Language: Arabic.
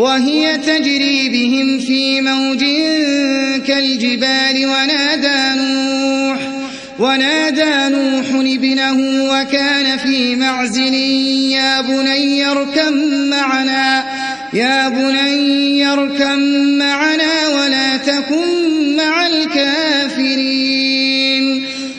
وهي تجري بهم في موج كالجبال ونادى نوح ونادى نوح ابنه وكان في معزل يا بني اركم معنا يا بني اركم معنا ولا تكن